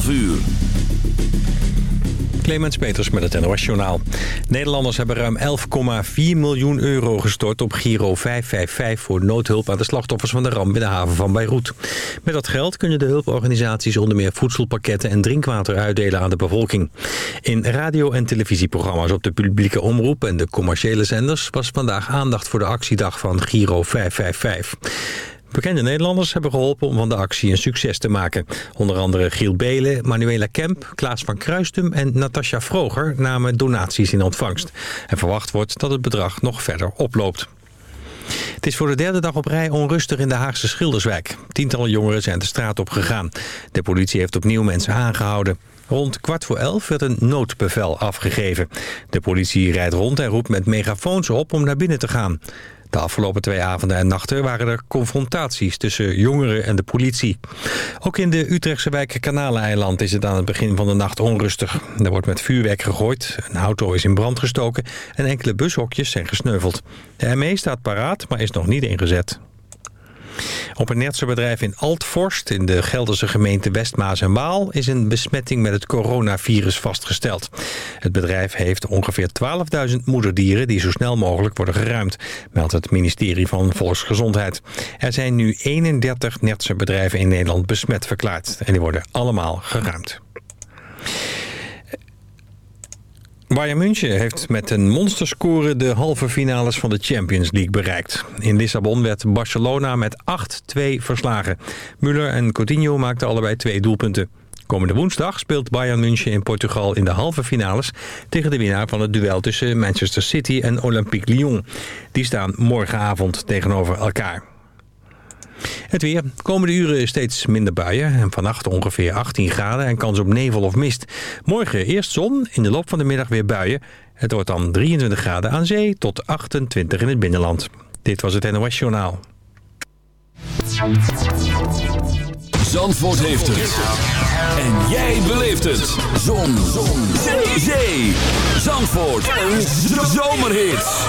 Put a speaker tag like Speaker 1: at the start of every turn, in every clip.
Speaker 1: 12 uur.
Speaker 2: Clemens Peters met het NOS Journaal. Nederlanders hebben ruim 11,4 miljoen euro gestort op Giro 555... voor noodhulp aan de slachtoffers van de ramp in de haven van Beirut. Met dat geld kunnen de hulporganisaties onder meer voedselpakketten... en drinkwater uitdelen aan de bevolking. In radio- en televisieprogramma's op de publieke omroep... en de commerciële zenders was vandaag aandacht voor de actiedag van Giro 555. Bekende Nederlanders hebben geholpen om van de actie een succes te maken. Onder andere Giel Belen, Manuela Kemp, Klaas van Kruistum en Natasja Vroger namen donaties in ontvangst. En verwacht wordt dat het bedrag nog verder oploopt. Het is voor de derde dag op rij onrustig in de Haagse Schilderswijk. Tientallen jongeren zijn de straat op gegaan. De politie heeft opnieuw mensen aangehouden. Rond kwart voor elf werd een noodbevel afgegeven. De politie rijdt rond en roept met megafoons op om naar binnen te gaan. De afgelopen twee avonden en nachten waren er confrontaties tussen jongeren en de politie. Ook in de Utrechtse wijk Kanaleiland is het aan het begin van de nacht onrustig. Er wordt met vuurwerk gegooid, een auto is in brand gestoken en enkele bushokjes zijn gesneuveld. De ME staat paraat, maar is nog niet ingezet. Op een netzerbedrijf in Altvorst in de Gelderse gemeente Westmaas en Waal is een besmetting met het coronavirus vastgesteld. Het bedrijf heeft ongeveer 12.000 moederdieren die zo snel mogelijk worden geruimd, meldt het ministerie van Volksgezondheid. Er zijn nu 31 netzerbedrijven in Nederland besmet verklaard en die worden allemaal geruimd. Bayern München heeft met een monsterscore de halve finales van de Champions League bereikt. In Lissabon werd Barcelona met 8-2 verslagen. Müller en Coutinho maakten allebei twee doelpunten. Komende woensdag speelt Bayern München in Portugal in de halve finales... tegen de winnaar van het duel tussen Manchester City en Olympique Lyon. Die staan morgenavond tegenover elkaar. Het weer. Komende uren steeds minder buien. En vannacht ongeveer 18 graden en kans op nevel of mist. Morgen eerst zon, in de loop van de middag weer buien. Het wordt dan 23 graden aan zee tot 28 in het binnenland. Dit was het NOS Journaal.
Speaker 1: Zandvoort heeft het. En jij beleeft het. Zon. zon. Zee. Zandvoort. Een zomerhit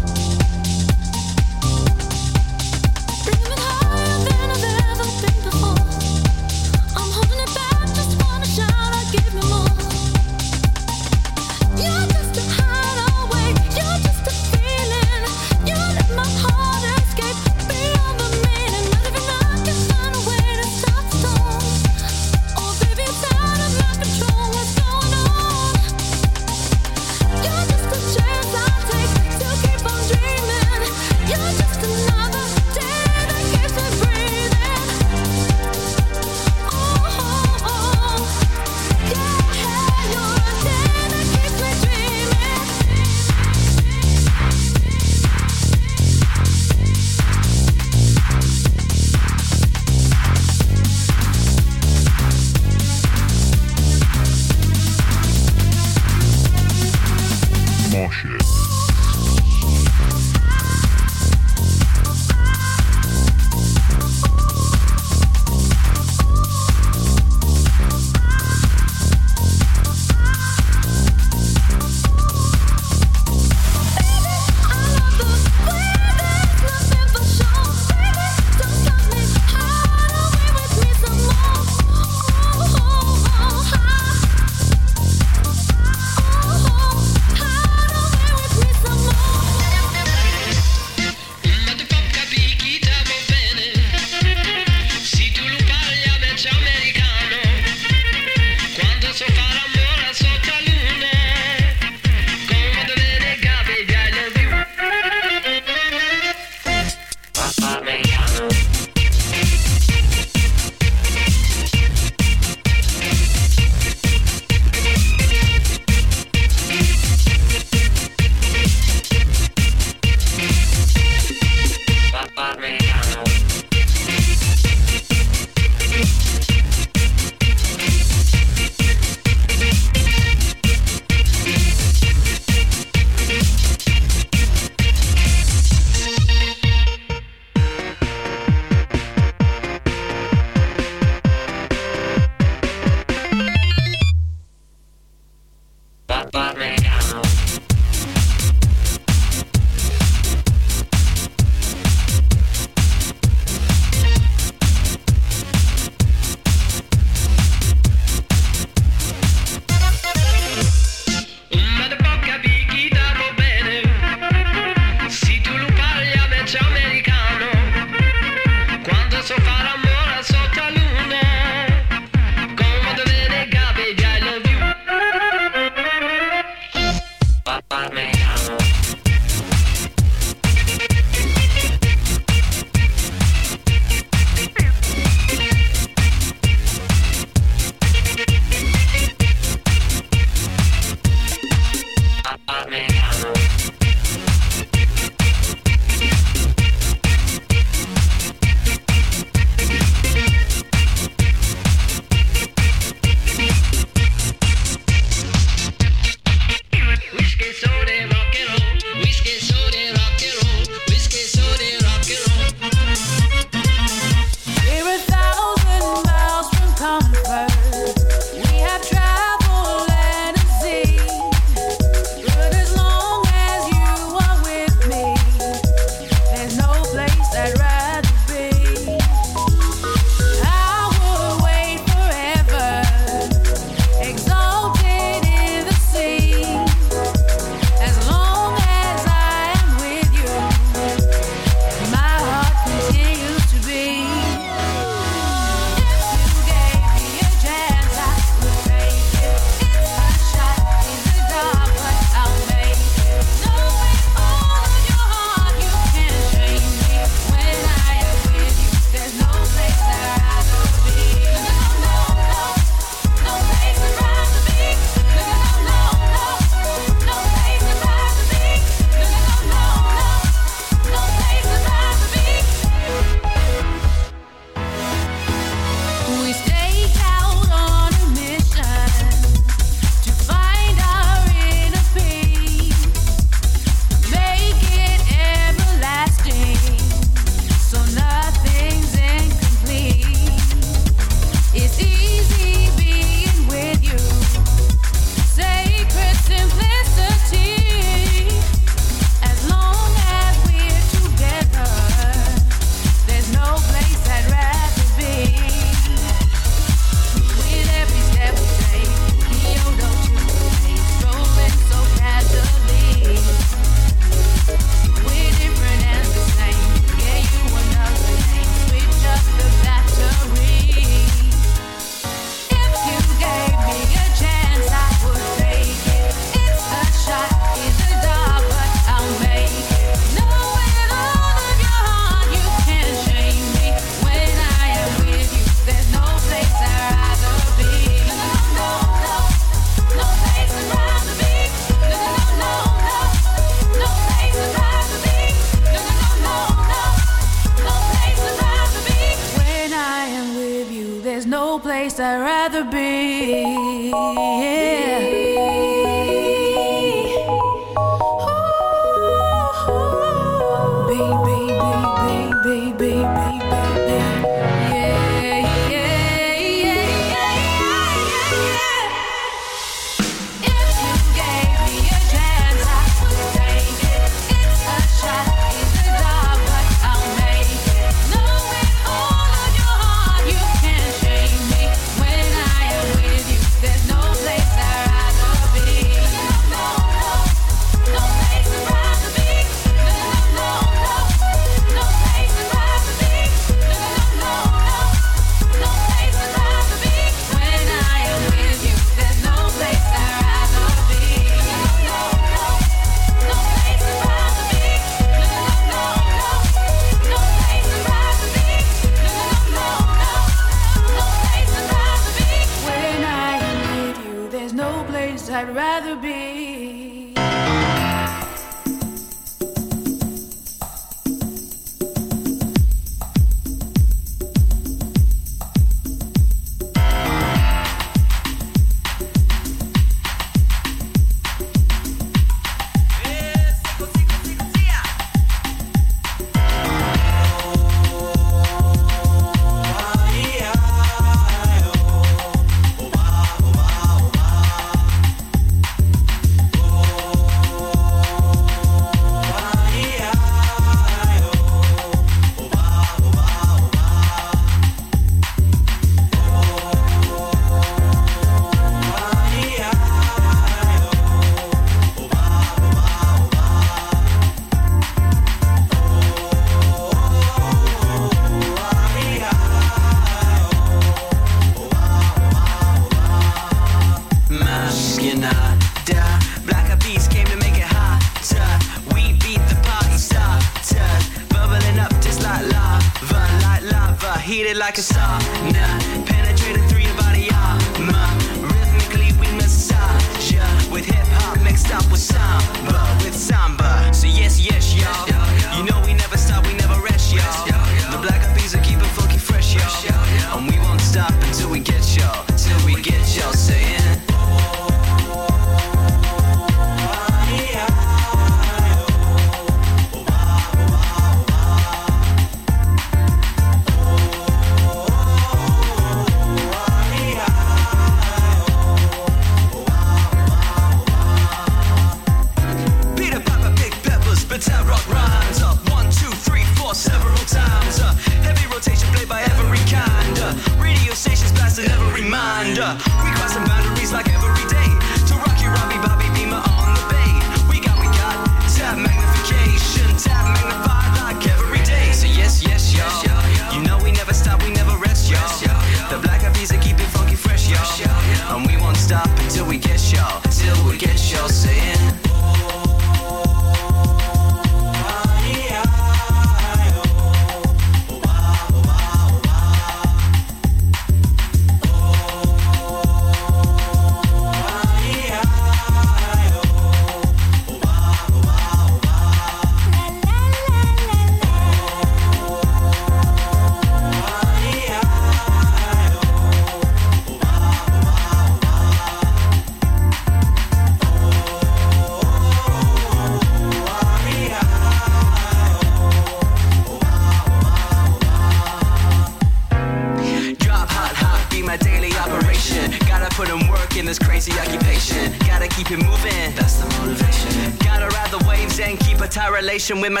Speaker 3: with
Speaker 4: my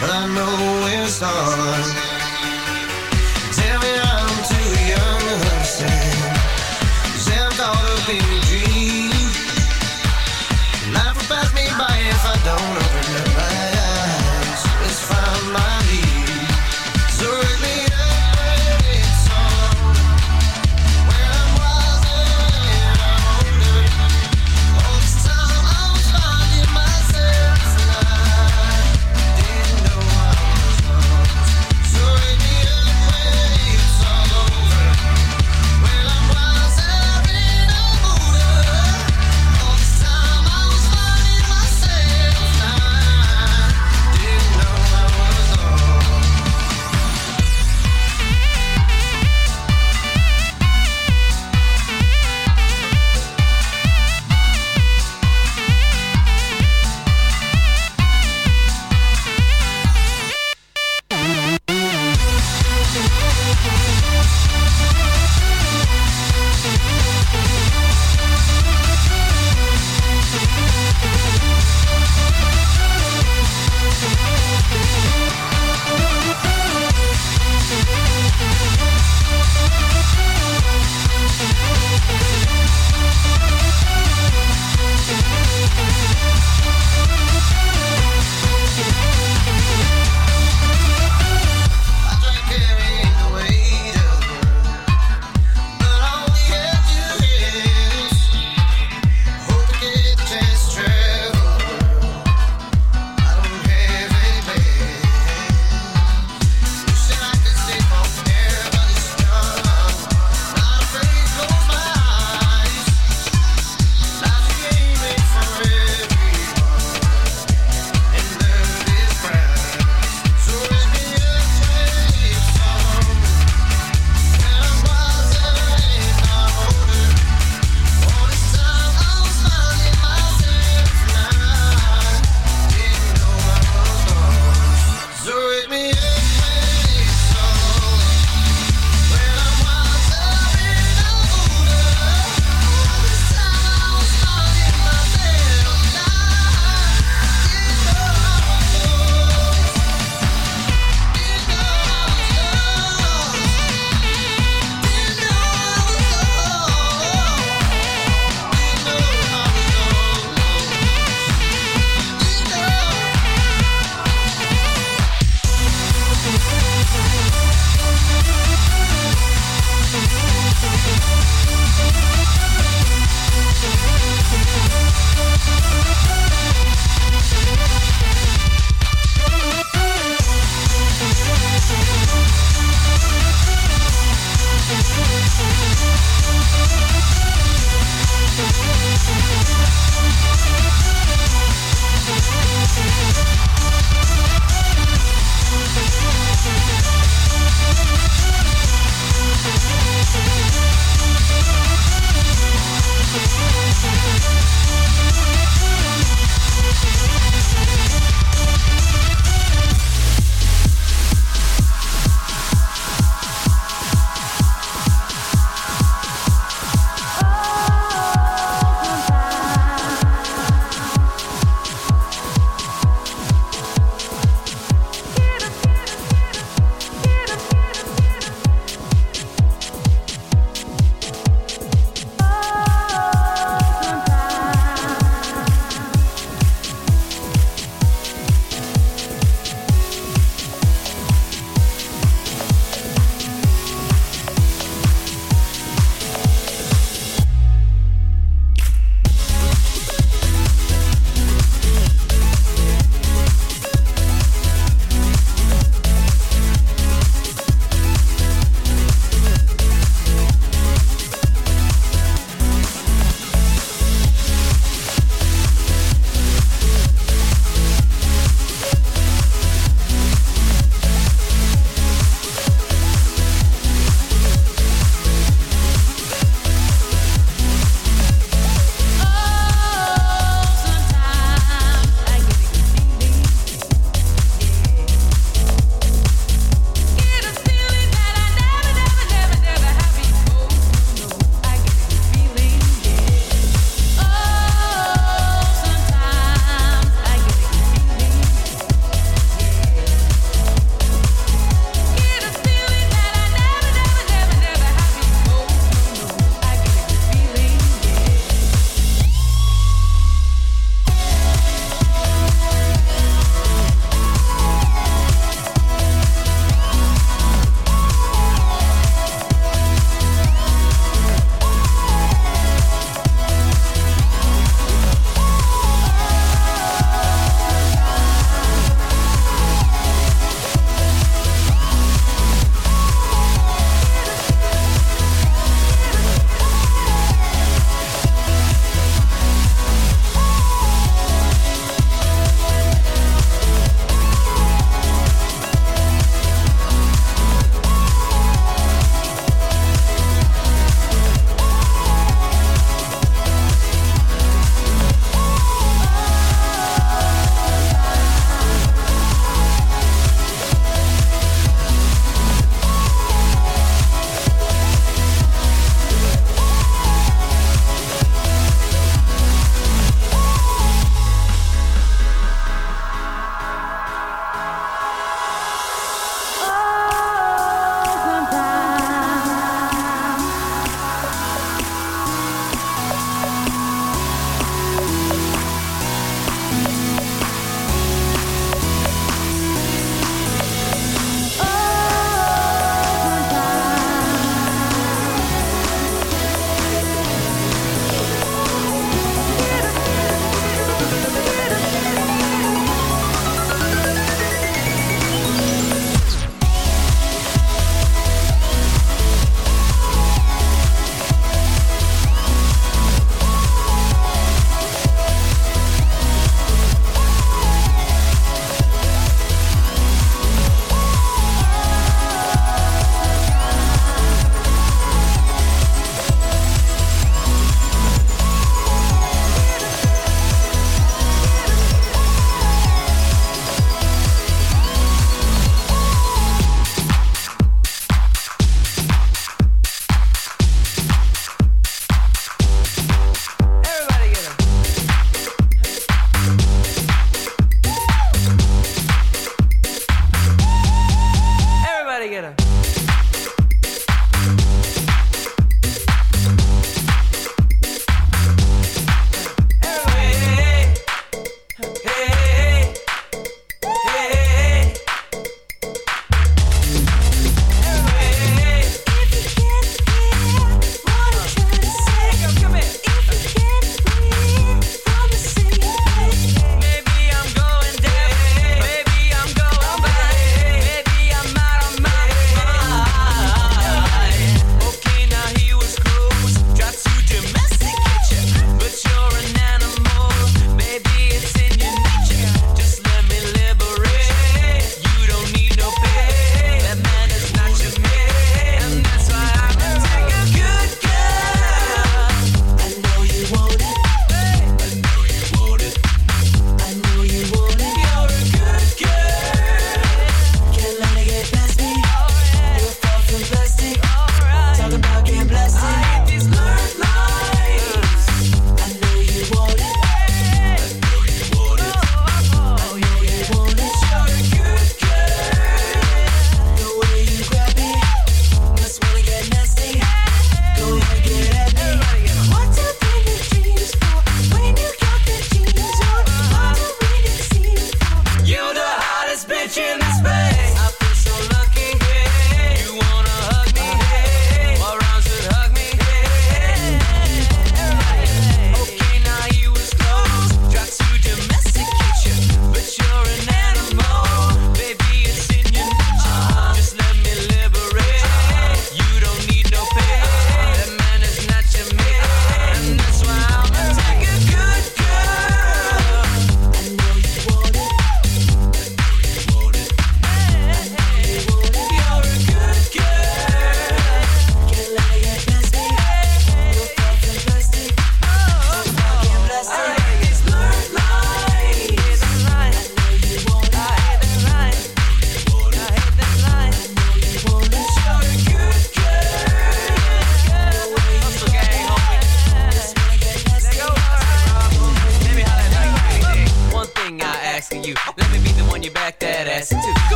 Speaker 5: but I
Speaker 6: know where to